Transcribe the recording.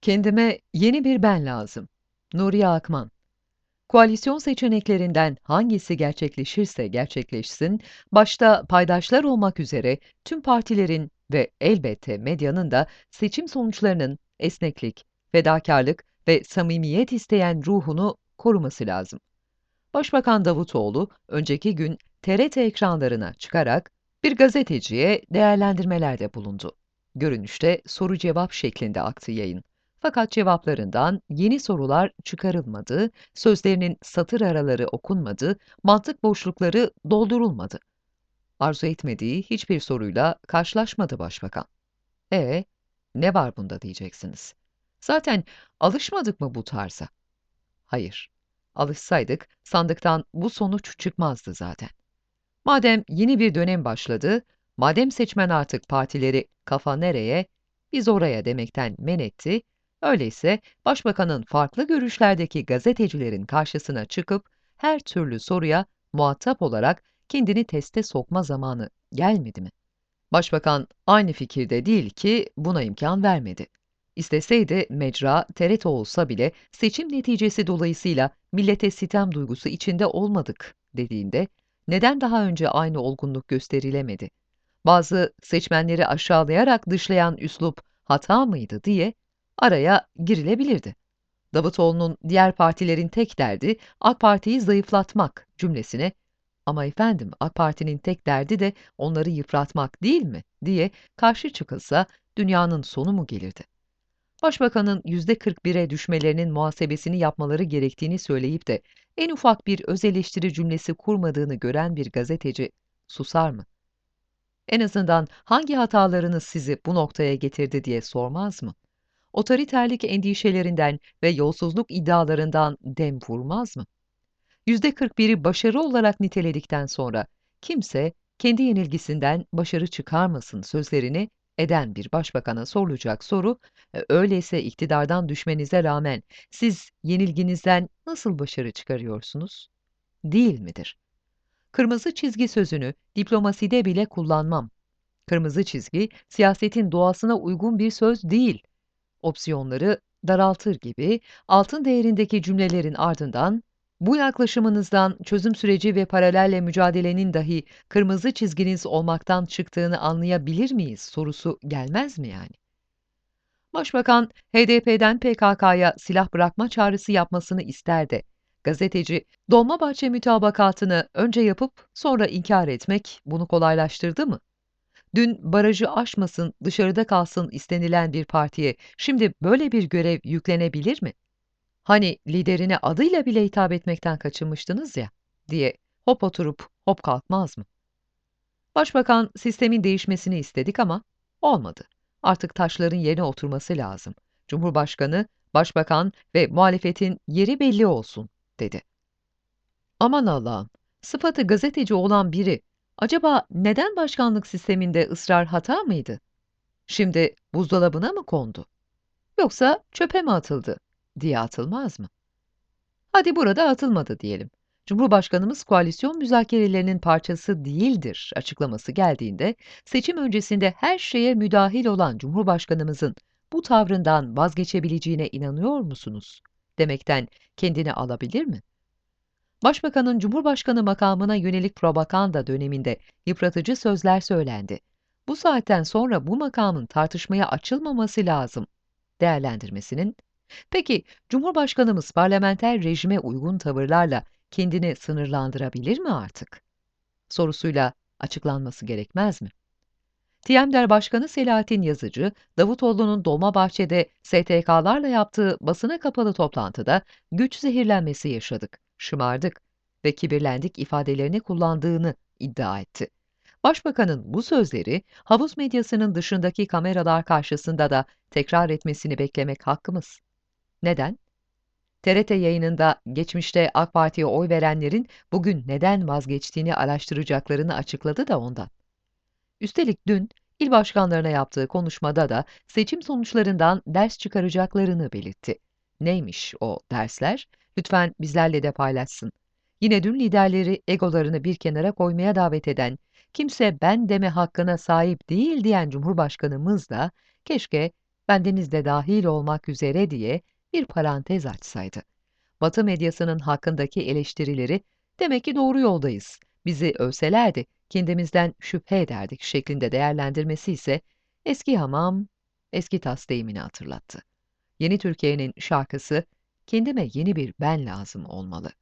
Kendime yeni bir ben lazım. Nuriye Akman Koalisyon seçeneklerinden hangisi gerçekleşirse gerçekleşsin, başta paydaşlar olmak üzere tüm partilerin ve elbette medyanın da seçim sonuçlarının esneklik, fedakarlık ve samimiyet isteyen ruhunu koruması lazım. Başbakan Davutoğlu önceki gün TRT ekranlarına çıkarak bir gazeteciye değerlendirmelerde bulundu. Görünüşte soru cevap şeklinde aktı yayın. Fakat cevaplarından yeni sorular çıkarılmadı, sözlerinin satır araları okunmadı, mantık boşlukları doldurulmadı. Arzu etmediği hiçbir soruyla karşılaşmadı başbakan. E ne var bunda diyeceksiniz. Zaten alışmadık mı bu tarza? Hayır. Alışsaydık sandıktan bu sonuç çıkmazdı zaten. Madem yeni bir dönem başladı, madem seçmen artık partileri kafa nereye, biz oraya demekten men etti, öyleyse başbakanın farklı görüşlerdeki gazetecilerin karşısına çıkıp her türlü soruya muhatap olarak kendini teste sokma zamanı gelmedi mi? Başbakan aynı fikirde değil ki buna imkan vermedi. İsteseydi mecra TRT olsa bile seçim neticesi dolayısıyla millete sitem duygusu içinde olmadık dediğinde neden daha önce aynı olgunluk gösterilemedi? Bazı seçmenleri aşağılayarak dışlayan üslup hata mıydı diye araya girilebilirdi. Davutoğlu'nun diğer partilerin tek derdi AK Parti'yi zayıflatmak cümlesine ama efendim AK Parti'nin tek derdi de onları yıpratmak değil mi diye karşı çıkılsa dünyanın sonu mu gelirdi? Başbakanın %41'e düşmelerinin muhasebesini yapmaları gerektiğini söyleyip de en ufak bir öz eleştiri cümlesi kurmadığını gören bir gazeteci susar mı? En azından hangi hatalarınız sizi bu noktaya getirdi diye sormaz mı? Otoriterlik endişelerinden ve yolsuzluk iddialarından dem vurmaz mı? %41'i başarı olarak niteledikten sonra kimse kendi yenilgisinden başarı çıkarmasın sözlerini eden bir başbakana sorulacak soru, e, öyleyse iktidardan düşmenize rağmen siz yenilginizden nasıl başarı çıkarıyorsunuz? Değil midir? Kırmızı çizgi sözünü diplomaside bile kullanmam. Kırmızı çizgi siyasetin doğasına uygun bir söz değil. Opsiyonları daraltır gibi altın değerindeki cümlelerin ardından bu yaklaşımınızdan çözüm süreci ve paralelle mücadelenin dahi kırmızı çizginiz olmaktan çıktığını anlayabilir miyiz sorusu gelmez mi yani? Başbakan, HDP'den PKK'ya silah bırakma çağrısı yapmasını ister de, gazeteci, Dolmabahçe mütabakatını önce yapıp sonra inkar etmek bunu kolaylaştırdı mı? Dün barajı aşmasın, dışarıda kalsın istenilen bir partiye şimdi böyle bir görev yüklenebilir mi? Hani liderine adıyla bile hitap etmekten kaçınmıştınız ya, diye hop oturup hop kalkmaz mı? Başbakan sistemin değişmesini istedik ama olmadı. Artık taşların yerine oturması lazım. Cumhurbaşkanı, başbakan ve muhalefetin yeri belli olsun, dedi. Aman Allah'ım, sıfatı gazeteci olan biri, acaba neden başkanlık sisteminde ısrar hata mıydı? Şimdi buzdolabına mı kondu? Yoksa çöpe mi atıldı? diye atılmaz mı? Hadi burada atılmadı diyelim. Cumhurbaşkanımız koalisyon müzakerelerinin parçası değildir açıklaması geldiğinde seçim öncesinde her şeye müdahil olan Cumhurbaşkanımızın bu tavrından vazgeçebileceğine inanıyor musunuz? Demekten kendini alabilir mi? Başbakanın Cumhurbaşkanı makamına yönelik propaganda döneminde yıpratıcı sözler söylendi. Bu saatten sonra bu makamın tartışmaya açılmaması lazım değerlendirmesinin Peki, Cumhurbaşkanımız parlamenter rejime uygun tavırlarla kendini sınırlandırabilir mi artık? Sorusuyla açıklanması gerekmez mi? TİEMDER Başkanı Selahattin Yazıcı, Davutoğlu'nun Dolmabahçe'de STK'larla yaptığı basına kapalı toplantıda güç zehirlenmesi yaşadık, şımardık ve kibirlendik ifadelerini kullandığını iddia etti. Başbakanın bu sözleri havuz medyasının dışındaki kameralar karşısında da tekrar etmesini beklemek hakkımız. Neden? TRT yayınında geçmişte AK Parti'ye oy verenlerin bugün neden vazgeçtiğini araştıracaklarını açıkladı da ondan. Üstelik dün il başkanlarına yaptığı konuşmada da seçim sonuçlarından ders çıkaracaklarını belirtti. Neymiş o dersler? Lütfen bizlerle de paylaşsın. Yine dün liderleri egolarını bir kenara koymaya davet eden, kimse ben deme hakkına sahip değil diyen Cumhurbaşkanımız da keşke bendeniz de dahil olmak üzere diye bir parantez açsaydı. Batı medyasının hakkındaki eleştirileri demek ki doğru yoldayız, bizi övselerdi, kendimizden şüphe ederdik şeklinde değerlendirmesi ise eski hamam, eski tas deyimini hatırlattı. Yeni Türkiye'nin şarkısı, kendime yeni bir ben lazım olmalı.